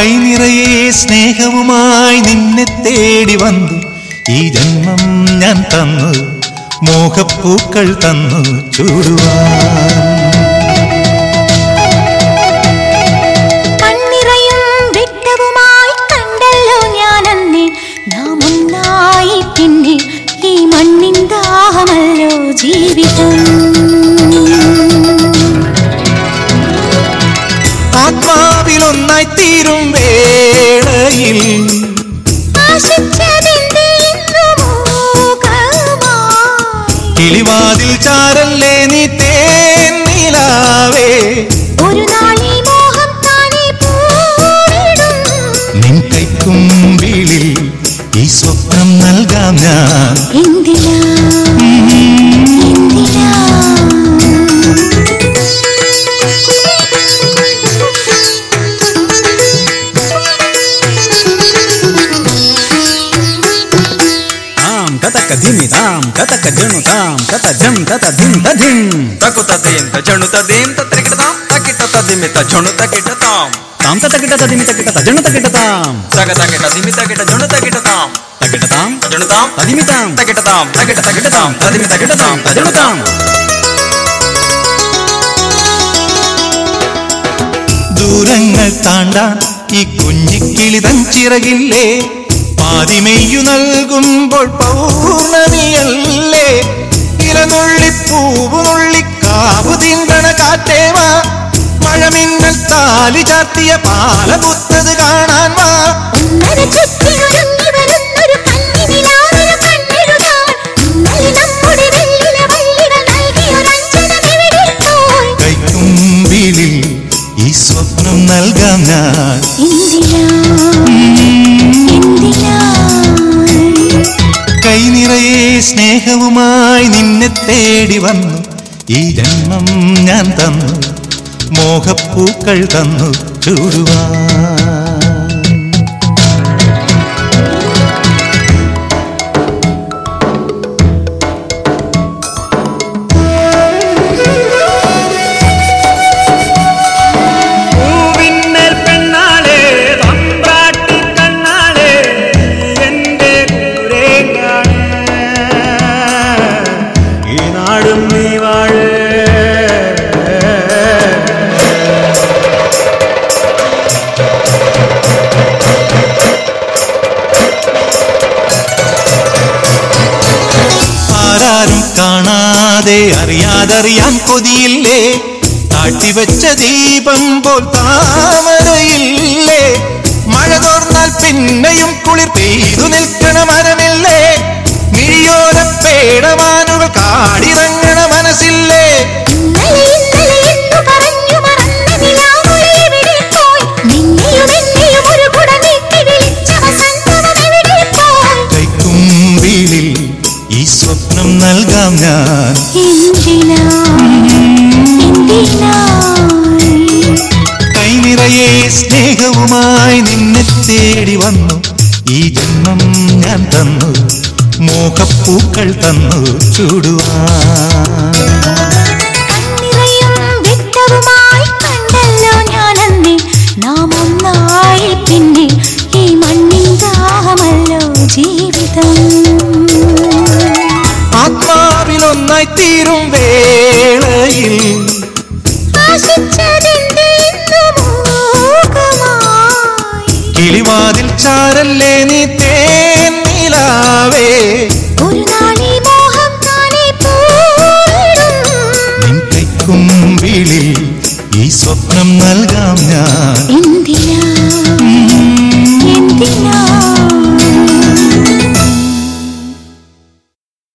കൈനിറയെ സ്നേഹവുമായി നിന്നെ തേടി വന്നു. ഈ ജന്മം ഞാൻ തന്നു. മോഹപ്പൂക്കൾ തന്നു. ചൂടുവാൻ തീരും വേളയിൽ. കിളിവാതിൽ ചാരല്ലേ നീ തേന്നിലാവേ ഒരു നാളി മോഹം താനേ നിൻ കൈക്കുമ്പിളിൽ ഈ സ്വപ്നം നൽകാം ഞാൻ. എന്തിനാ తాం తతక ధిమి తాం తతక జను తాం తత జం తత ధిం తధిం తకుతదేం తజణుతదేం తత్రికిటతాం తకిట తదిమిత జణుతకిటతాం తాం తతకిట తదిమి తకిట తజను తకిట తాం తగ తగిట దిమి తగిట జణు తగిటతాం తకిట తాం తజణుతాం తదిమి తాం తగిటతాం తగిట తగిటతాం తదిమి తగిటతాం తజను తాం ദൂരങ്ങൾ താണ്ടാൻ ഈ കുഞ്ഞിക്കിളിതൻ ചിറകില്ലേ പാതിമെയ്യു നൽകുമ്പോൾ പൗർണമിയല്ലേ? ഇലനുള്ളി പൂവുനുള്ളി കാവു തിങ്കണ കാറ്റേവാ മഴമിന്നൽ താലി ചാർത്തിയ പാലപുത്തത് കാണാൻ വാ. പോയി ഈ സ്വപ്നം നൽകാം ഞാൻ. കൈനിറയെ സ്നേഹവുമായി നിന്നെ തേടി വന്നു. ഈ ജന്മം ഞാൻ തന്നു. മോഹപ്പൂക്കൾ തന്നു. ചൂടുവാൻ കാണാതെ അറിയാതറിയാൻ കൊതിയില്ലേ? താട്ടിവെച്ച ദീപം പോൽ താമരയില്ലേ? മഴ തോർന്നാൽ പിന്നെയും കുളിർ പെയ്തു നിൽക്കണ മരമില്ലേ മിഴിയോര പേടമാനുകൾ കാടിറങ്ങണ മനസ്സില്ലേ കൈനിറയെ സ്നേഹവുമായി നിന്നെ തേടി വന്നു. ഈ ജന്മം ഞാൻ തന്നു. മോഹപ്പൂക്കൾ തന്നു. ചൂടുവാൻ. പിന്നെ ഈ മണ്ണിൻ ദാഹമല്ലോ ജീവിതം. ആത്മാവിലൊന്നായി തീരും വേളയിൽ ചാരല്ലേ നീ തേനിലാവേ ഒരു നാളി മോഹം താനേ നിൻ കൈക്കുമ്പിളിൽ ഈ സ്വപ്നം നൽകാം ഞാൻ. എന്തിനാ? എന്തിനാ?